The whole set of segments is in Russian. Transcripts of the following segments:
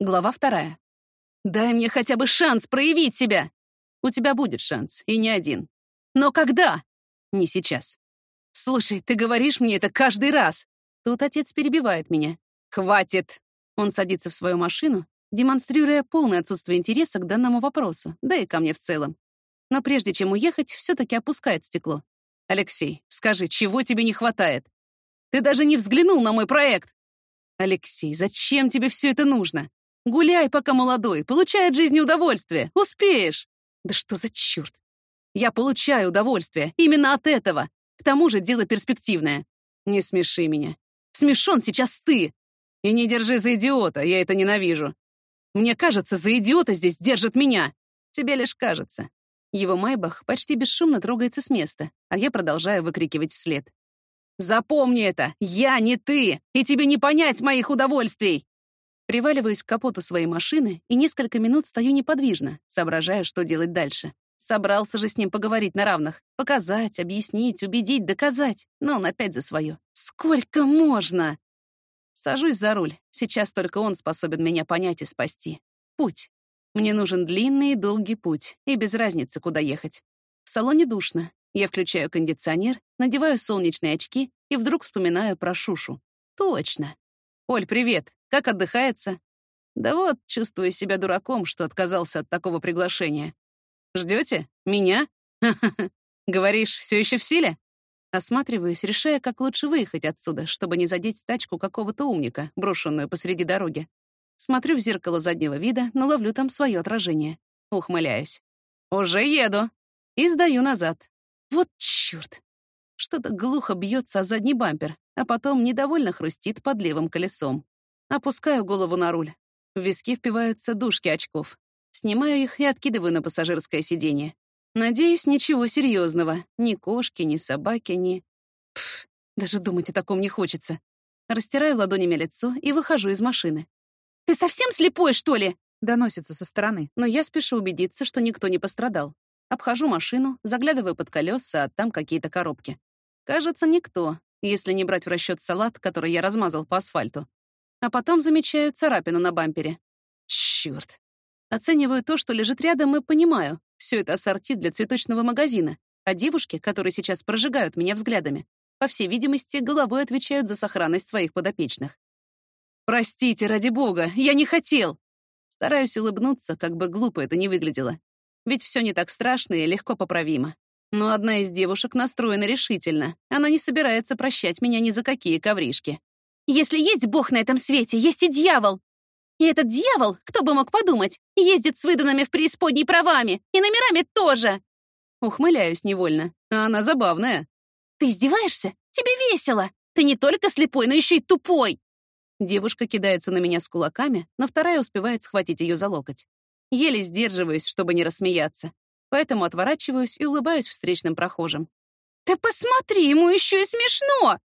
Глава вторая. «Дай мне хотя бы шанс проявить себя!» «У тебя будет шанс, и не один. Но когда?» «Не сейчас». «Слушай, ты говоришь мне это каждый раз!» Тут отец перебивает меня. «Хватит!» Он садится в свою машину, демонстрируя полное отсутствие интереса к данному вопросу, да и ко мне в целом. Но прежде чем уехать, все таки опускает стекло. «Алексей, скажи, чего тебе не хватает? Ты даже не взглянул на мой проект!» «Алексей, зачем тебе все это нужно? Гуляй, пока молодой, получай от жизни удовольствие, успеешь!» «Да что за черт? Я получаю удовольствие именно от этого. К тому же дело перспективное. Не смеши меня. Смешон сейчас ты. И не держи за идиота, я это ненавижу. Мне кажется, за идиота здесь держат меня. Тебе лишь кажется. Его майбах почти бесшумно трогается с места, а я продолжаю выкрикивать вслед. «Запомни это! Я не ты! И тебе не понять моих удовольствий!» Приваливаюсь к капоту своей машины и несколько минут стою неподвижно, соображая, что делать дальше. Собрался же с ним поговорить на равных. Показать, объяснить, убедить, доказать. Но он опять за свое. Сколько можно? Сажусь за руль. Сейчас только он способен меня понять и спасти. Путь. Мне нужен длинный и долгий путь, и без разницы, куда ехать. В салоне душно. Я включаю кондиционер, надеваю солнечные очки и вдруг вспоминаю про Шушу. Точно. «Оль, привет. Как отдыхается?» «Да вот, чувствую себя дураком, что отказался от такого приглашения. Ждете? Меня? Говоришь, все еще в силе? Осматриваюсь, решая, как лучше выехать отсюда, чтобы не задеть тачку какого-то умника, брошенную посреди дороги. Смотрю в зеркало заднего вида, но ловлю там свое отражение. Ухмыляюсь. «Уже еду!» И сдаю назад. Вот чёрт! Что-то глухо бьется о задний бампер, а потом недовольно хрустит под левым колесом. Опускаю голову на руль. В виски впиваются дужки очков. Снимаю их и откидываю на пассажирское сиденье. Надеюсь, ничего серьезного. Ни кошки, ни собаки, ни... Пф, даже думать о таком не хочется. Растираю ладонями лицо и выхожу из машины. «Ты совсем слепой, что ли?» — доносится со стороны, но я спешу убедиться, что никто не пострадал. Обхожу машину, заглядываю под колеса, а там какие-то коробки. Кажется, никто, если не брать в расчет салат, который я размазал по асфальту. А потом замечаю царапину на бампере. Чёрт. Оцениваю то, что лежит рядом, и понимаю, все это ассорти для цветочного магазина, а девушки, которые сейчас прожигают меня взглядами, по всей видимости, головой отвечают за сохранность своих подопечных. «Простите, ради бога, я не хотел!» Стараюсь улыбнуться, как бы глупо это не выглядело. Ведь все не так страшно и легко поправимо. Но одна из девушек настроена решительно. Она не собирается прощать меня ни за какие ковришки. «Если есть бог на этом свете, есть и дьявол!» И этот дьявол, кто бы мог подумать, ездит с выданными в преисподней правами и номерами тоже. Ухмыляюсь невольно, а она забавная. Ты издеваешься? Тебе весело. Ты не только слепой, но еще и тупой. Девушка кидается на меня с кулаками, но вторая успевает схватить ее за локоть. Еле сдерживаюсь, чтобы не рассмеяться. Поэтому отворачиваюсь и улыбаюсь встречным прохожим. «Ты посмотри, ему еще и смешно!»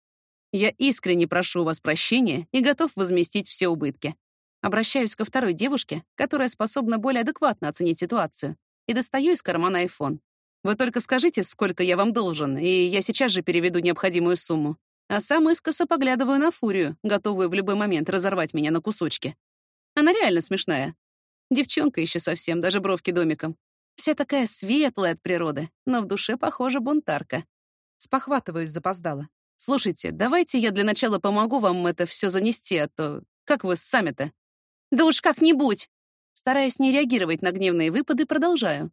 Я искренне прошу у вас прощения и готов возместить все убытки. Обращаюсь ко второй девушке, которая способна более адекватно оценить ситуацию, и достаю из кармана iPhone. Вы только скажите, сколько я вам должен, и я сейчас же переведу необходимую сумму. А сам искоса поглядываю на Фурию, готовую в любой момент разорвать меня на кусочки. Она реально смешная. Девчонка еще совсем, даже бровки домиком. Вся такая светлая от природы, но в душе, похоже, бунтарка. Спохватываюсь запоздала. Слушайте, давайте я для начала помогу вам это все занести, а то как вы сами-то? «Да уж как-нибудь!» Стараясь не реагировать на гневные выпады, продолжаю.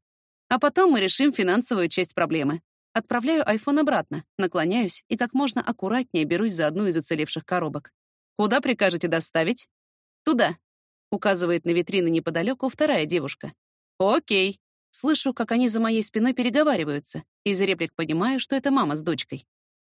А потом мы решим финансовую часть проблемы. Отправляю iPhone обратно, наклоняюсь и как можно аккуратнее берусь за одну из уцелевших коробок. «Куда прикажете доставить?» «Туда», — указывает на витрины неподалеку вторая девушка. «Окей». Слышу, как они за моей спиной переговариваются. Из реплик понимаю, что это мама с дочкой.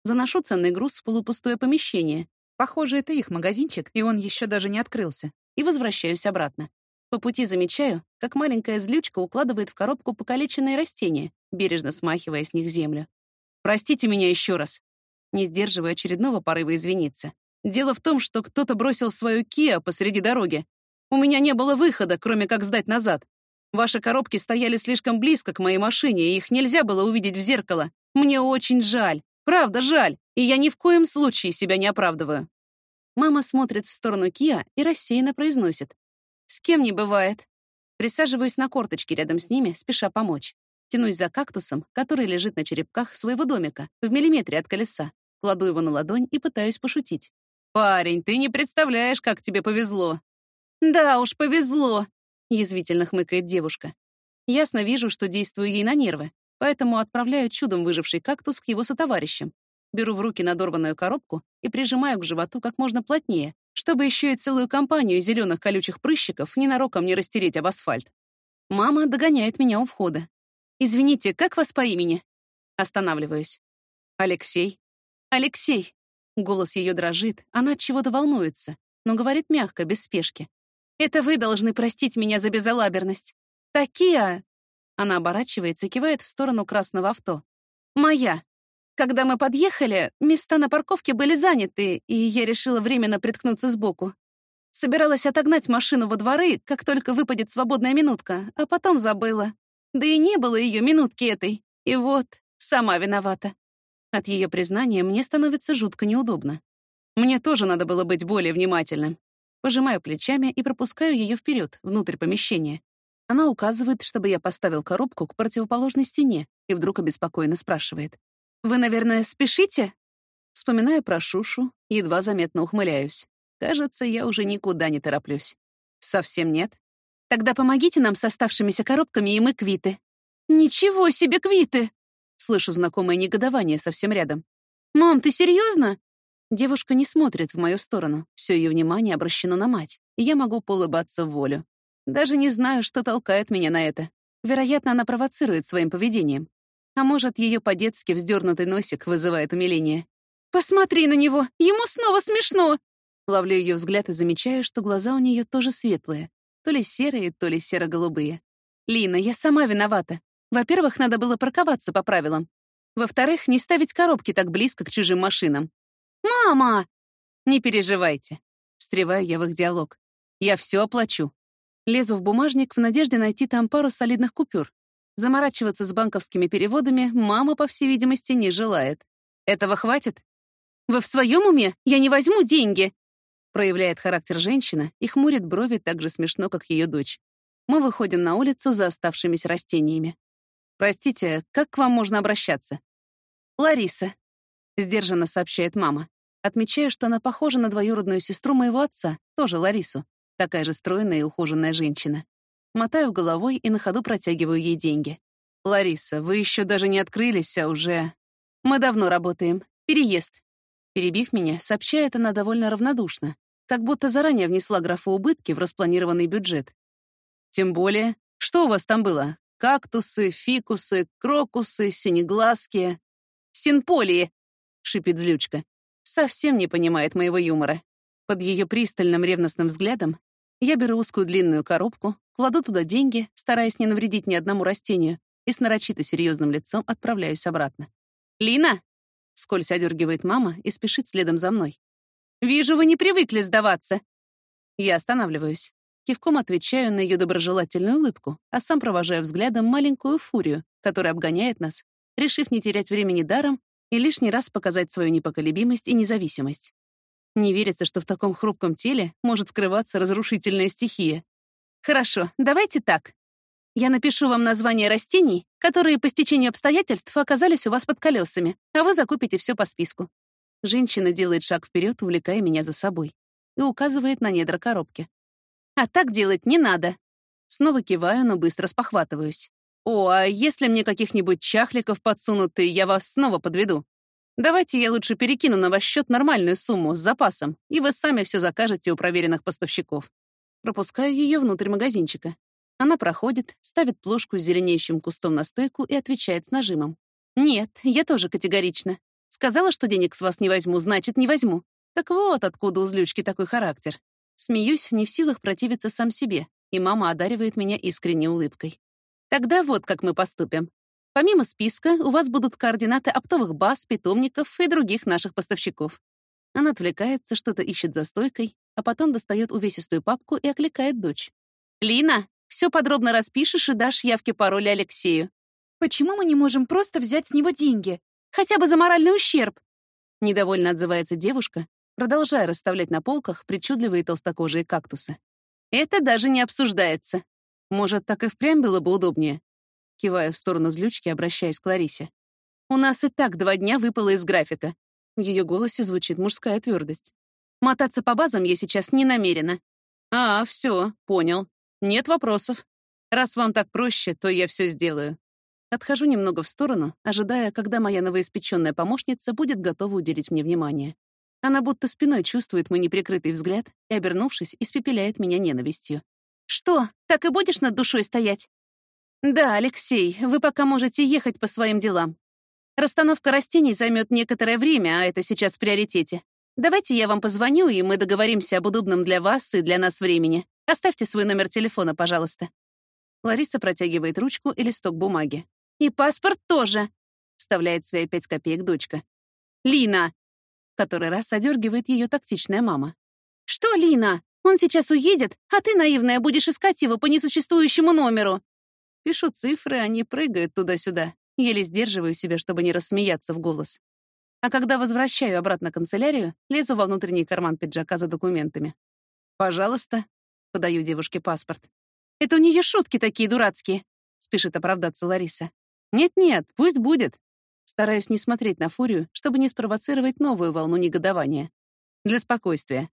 Заношу ценный груз в полупустое помещение. Похоже, это их магазинчик, и он еще даже не открылся и возвращаюсь обратно. По пути замечаю, как маленькая злючка укладывает в коробку покалеченные растения, бережно смахивая с них землю. «Простите меня еще раз!» Не сдерживая очередного порыва извиниться. «Дело в том, что кто-то бросил свою Киа посреди дороги. У меня не было выхода, кроме как сдать назад. Ваши коробки стояли слишком близко к моей машине, и их нельзя было увидеть в зеркало. Мне очень жаль. Правда, жаль. И я ни в коем случае себя не оправдываю. Мама смотрит в сторону Киа и рассеянно произносит. С кем не бывает. Присаживаюсь на корточки рядом с ними, спеша помочь. Тянусь за кактусом, который лежит на черепках своего домика, в миллиметре от колеса. Кладу его на ладонь и пытаюсь пошутить. «Парень, ты не представляешь, как тебе повезло!» «Да уж, повезло!» — язвительно хмыкает девушка. Ясно вижу, что действую ей на нервы, поэтому отправляю чудом выживший кактус к его сотоварищам. Беру в руки надорванную коробку и прижимаю к животу как можно плотнее, чтобы еще и целую компанию зеленых колючих прыщиков ненароком не растереть об асфальт. Мама догоняет меня у входа. «Извините, как вас по имени?» Останавливаюсь. «Алексей». «Алексей». Голос ее дрожит, она от чего-то волнуется, но говорит мягко, без спешки. «Это вы должны простить меня за безалаберность. Такие...» Она оборачивается и кивает в сторону красного авто. «Моя. Когда мы подъехали, места на парковке были заняты, и я решила временно приткнуться сбоку. Собиралась отогнать машину во дворы, как только выпадет свободная минутка, а потом забыла. Да и не было ее минутки этой. И вот, сама виновата. От ее признания мне становится жутко неудобно. Мне тоже надо было быть более внимательным. Пожимаю плечами и пропускаю ее вперед, внутрь помещения. Она указывает, чтобы я поставил коробку к противоположной стене, и вдруг обеспокоенно спрашивает. «Вы, наверное, спешите?» Вспоминаю про Шушу, едва заметно ухмыляюсь. Кажется, я уже никуда не тороплюсь. Совсем нет. Тогда помогите нам с оставшимися коробками, и мы квиты». «Ничего себе квиты!» Слышу знакомое негодование совсем рядом. «Мам, ты серьезно? Девушка не смотрит в мою сторону. Все ее внимание обращено на мать, и я могу поулыбаться в волю. Даже не знаю, что толкает меня на это. Вероятно, она провоцирует своим поведением. А может, ее по-детски вздернутый носик вызывает умиление. «Посмотри на него! Ему снова смешно!» Ловлю ее взгляд и замечаю, что глаза у нее тоже светлые, то ли серые, то ли серо-голубые. «Лина, я сама виновата. Во-первых, надо было парковаться по правилам. Во-вторых, не ставить коробки так близко к чужим машинам. «Мама!» «Не переживайте», — встреваю я в их диалог. «Я все оплачу». Лезу в бумажник в надежде найти там пару солидных купюр. Заморачиваться с банковскими переводами мама, по всей видимости, не желает. «Этого хватит?» «Вы в своем уме? Я не возьму деньги!» Проявляет характер женщина и хмурит брови так же смешно, как ее дочь. Мы выходим на улицу за оставшимися растениями. «Простите, как к вам можно обращаться?» «Лариса», — сдержанно сообщает мама. Отмечаю, что она похожа на двоюродную сестру моего отца, тоже Ларису. Такая же стройная и ухоженная женщина. Мотаю головой и на ходу протягиваю ей деньги. «Лариса, вы еще даже не открылись, а уже...» «Мы давно работаем. Переезд». Перебив меня, сообщает она довольно равнодушно, как будто заранее внесла графу убытки в распланированный бюджет. Тем более, что у вас там было? Кактусы, фикусы, крокусы, синеглазки. «Синполии!» — шипит злючка. Совсем не понимает моего юмора. Под ее пристальным ревностным взглядом я беру узкую длинную коробку, кладу туда деньги, стараясь не навредить ни одному растению, и с нарочито серьезным лицом отправляюсь обратно. «Лина!» — скользь одергивает мама и спешит следом за мной. «Вижу, вы не привыкли сдаваться!» Я останавливаюсь. Кивком отвечаю на ее доброжелательную улыбку, а сам провожаю взглядом маленькую фурию, которая обгоняет нас, решив не терять времени даром и лишний раз показать свою непоколебимость и независимость. Не верится, что в таком хрупком теле может скрываться разрушительная стихия. Хорошо, давайте так. Я напишу вам названия растений, которые по стечению обстоятельств оказались у вас под колесами, а вы закупите все по списку. Женщина делает шаг вперед, увлекая меня за собой, и указывает на недра коробки. А так делать не надо. Снова киваю, но быстро спохватываюсь. О, а если мне каких-нибудь чахликов подсунут, и я вас снова подведу? Давайте я лучше перекину на ваш счет нормальную сумму с запасом, и вы сами все закажете у проверенных поставщиков. Пропускаю ее внутрь магазинчика. Она проходит, ставит плошку с зеленеющим кустом на стойку и отвечает с нажимом. «Нет, я тоже категорично. Сказала, что денег с вас не возьму, значит, не возьму. Так вот откуда у злючки такой характер. Смеюсь, не в силах противиться сам себе, и мама одаривает меня искренней улыбкой. Тогда вот как мы поступим. Помимо списка, у вас будут координаты оптовых баз, питомников и других наших поставщиков. Она отвлекается, что-то ищет за стойкой, а потом достает увесистую папку и окликает дочь. «Лина, все подробно распишешь и дашь явки пароли Алексею. Почему мы не можем просто взять с него деньги? Хотя бы за моральный ущерб?» Недовольно отзывается девушка, продолжая расставлять на полках причудливые толстокожие кактусы. Это даже не обсуждается. Может, так и впрямь было бы удобнее? Кивая в сторону злючки, обращаясь к Ларисе. У нас и так два дня выпало из графика. В ее голосе звучит мужская твердость. Мотаться по базам я сейчас не намерена. А, все, понял. Нет вопросов. Раз вам так проще, то я все сделаю. Отхожу немного в сторону, ожидая, когда моя новоиспеченная помощница будет готова уделить мне внимание. Она будто спиной чувствует мой неприкрытый взгляд и, обернувшись, испепеляет меня ненавистью. «Что, так и будешь над душой стоять?» «Да, Алексей, вы пока можете ехать по своим делам. Расстановка растений займет некоторое время, а это сейчас в приоритете. Давайте я вам позвоню, и мы договоримся об удобном для вас и для нас времени. Оставьте свой номер телефона, пожалуйста». Лариса протягивает ручку и листок бумаги. «И паспорт тоже», — вставляет свои пять копеек дочка. «Лина, который раз одергивает ее тактичная мама. «Что, Лина? Он сейчас уедет, а ты, наивная, будешь искать его по несуществующему номеру!» Пишу цифры, они прыгают туда-сюда. Еле сдерживаю себя, чтобы не рассмеяться в голос. А когда возвращаю обратно канцелярию, лезу во внутренний карман пиджака за документами. «Пожалуйста», — подаю девушке паспорт. «Это у нее шутки такие дурацкие», — спешит оправдаться Лариса. «Нет-нет, пусть будет. Стараюсь не смотреть на Фурию, чтобы не спровоцировать новую волну негодования. Для спокойствия.